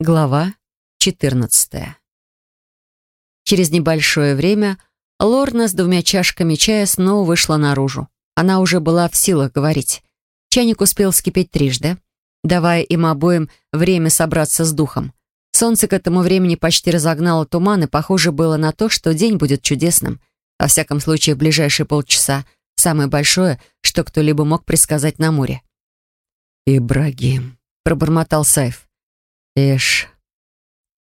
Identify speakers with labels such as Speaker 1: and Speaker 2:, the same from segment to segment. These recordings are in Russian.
Speaker 1: Глава 14. Через небольшое время Лорна с двумя чашками чая снова вышла наружу. Она уже была в силах говорить. Чайник успел вскипеть трижды, давая им обоим время собраться с духом. Солнце к этому времени почти разогнало туман, и похоже было на то, что день будет чудесным. Во всяком случае, в ближайшие полчаса самое большое, что кто-либо мог предсказать на море.
Speaker 2: «Ибрагим», — пробормотал Сайф.
Speaker 1: «Эш,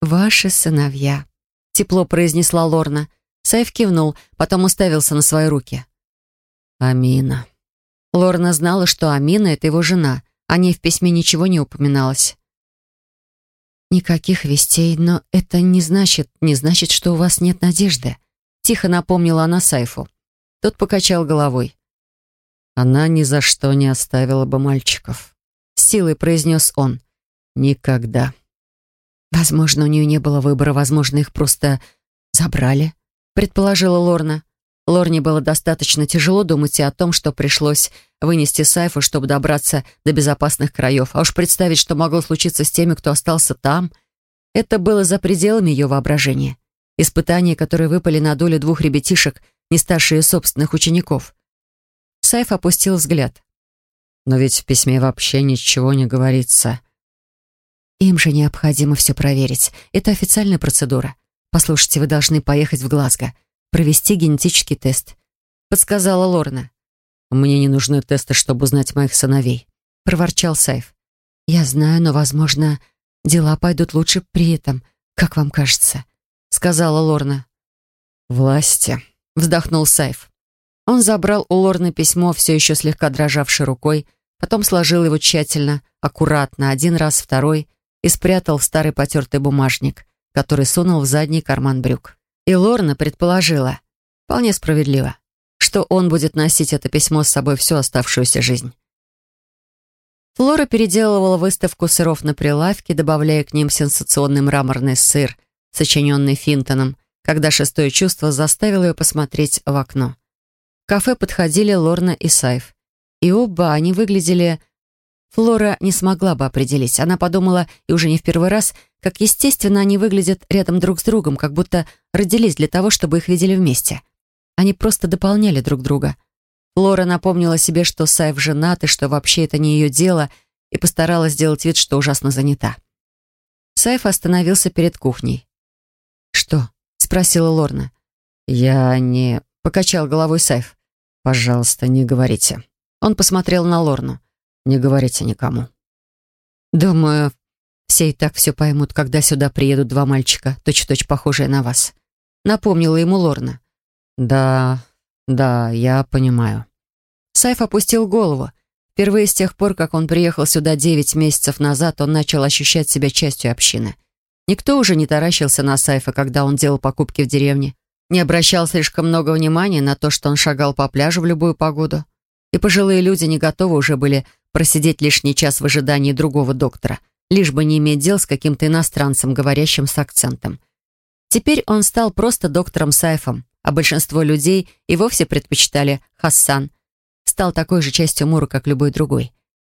Speaker 1: ваши сыновья», — тепло произнесла Лорна. Сайф кивнул, потом уставился на свои руки.
Speaker 2: «Амина».
Speaker 1: Лорна знала, что Амина — это его жена. О ней в письме ничего не упоминалось. «Никаких вестей, но это не значит, не значит, что у вас нет надежды», — тихо напомнила она Сайфу. Тот покачал головой.
Speaker 2: «Она ни за что не оставила бы мальчиков», —
Speaker 1: с силой произнес он.
Speaker 2: Никогда.
Speaker 1: Возможно, у нее не было выбора, возможно, их просто забрали, предположила Лорна. Лорне было достаточно тяжело думать и о том, что пришлось вынести Сайфу, чтобы добраться до безопасных краев. А уж представить, что могло случиться с теми, кто остался там, это было за пределами ее воображения. Испытания, которые выпали на долю двух ребятишек, не старше ее собственных учеников. Сайф опустил взгляд.
Speaker 2: «Но ведь в письме вообще ничего не говорится
Speaker 1: им же необходимо все проверить. Это официальная процедура. Послушайте, вы должны поехать в Глазго, провести генетический тест», — подсказала Лорна.
Speaker 2: «Мне не нужны тесты, чтобы узнать моих сыновей», —
Speaker 1: проворчал Сайф. «Я знаю, но, возможно, дела пойдут лучше при этом, как вам кажется», — сказала Лорна.
Speaker 2: «Власти», —
Speaker 1: вздохнул Сайф. Он забрал у Лорны письмо, все еще слегка дрожавшей рукой, потом сложил его тщательно, аккуратно, один раз, второй, и спрятал в старый потертый бумажник, который сунул в задний карман брюк. И Лорна предположила, вполне справедливо, что он будет носить это письмо с собой всю оставшуюся жизнь. Флора переделывала выставку сыров на прилавке, добавляя к ним сенсационный мраморный сыр, сочиненный Финтоном, когда шестое чувство заставило ее посмотреть в окно. В кафе подходили Лорна и Сайф. И оба они выглядели Флора не смогла бы определить. Она подумала, и уже не в первый раз, как естественно они выглядят рядом друг с другом, как будто родились для того, чтобы их видели вместе. Они просто дополняли друг друга. Флора напомнила себе, что Сайф женат, и что вообще это не ее дело, и постаралась сделать вид, что ужасно занята. Сайф остановился перед кухней. «Что?» — спросила Лорна.
Speaker 2: «Я не...» — покачал головой Сайф. «Пожалуйста, не говорите».
Speaker 1: Он посмотрел на Лорну.
Speaker 2: Не говорите никому.
Speaker 1: Думаю, все и так все поймут, когда сюда приедут два мальчика, точь-в-точь -точь похожие на вас. Напомнила ему Лорна.
Speaker 2: Да, да, я понимаю.
Speaker 1: Сайф опустил голову. Впервые с тех пор, как он приехал сюда девять месяцев назад, он начал ощущать себя частью общины. Никто уже не таращился на Сайфа, когда он делал покупки в деревне. Не обращал слишком много внимания на то, что он шагал по пляжу в любую погоду. И пожилые люди не готовы уже были просидеть лишний час в ожидании другого доктора, лишь бы не иметь дел с каким-то иностранцем, говорящим с акцентом. Теперь он стал просто доктором Сайфом, а большинство людей и вовсе предпочитали Хассан. Стал такой же частью Мура, как любой другой.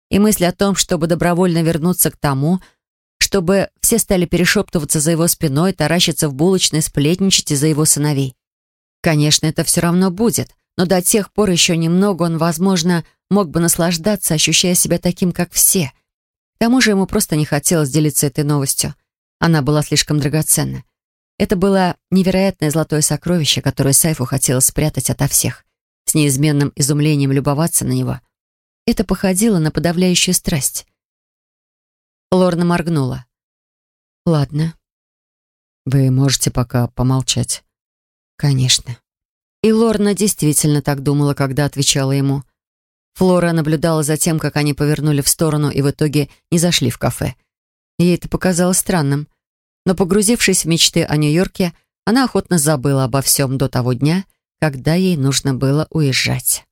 Speaker 1: И мысль о том, чтобы добровольно вернуться к тому, чтобы все стали перешептываться за его спиной, таращиться в булочной, сплетничать из-за его сыновей. Конечно, это все равно будет, но до тех пор еще немного он, возможно, мог бы наслаждаться, ощущая себя таким, как все. К тому же ему просто не хотелось делиться этой новостью. Она была слишком драгоценна. Это было невероятное золотое сокровище, которое Сайфу хотелось спрятать ото всех, с неизменным изумлением любоваться на него. Это походило на подавляющую страсть. Лорна моргнула. «Ладно».
Speaker 2: «Вы можете пока помолчать?»
Speaker 1: «Конечно». И Лорна действительно так думала, когда отвечала ему. Флора наблюдала за тем, как они повернули в сторону и в итоге не зашли в кафе. Ей это показалось странным. Но погрузившись в мечты о Нью-Йорке, она охотно забыла обо всем до того дня, когда ей нужно было уезжать.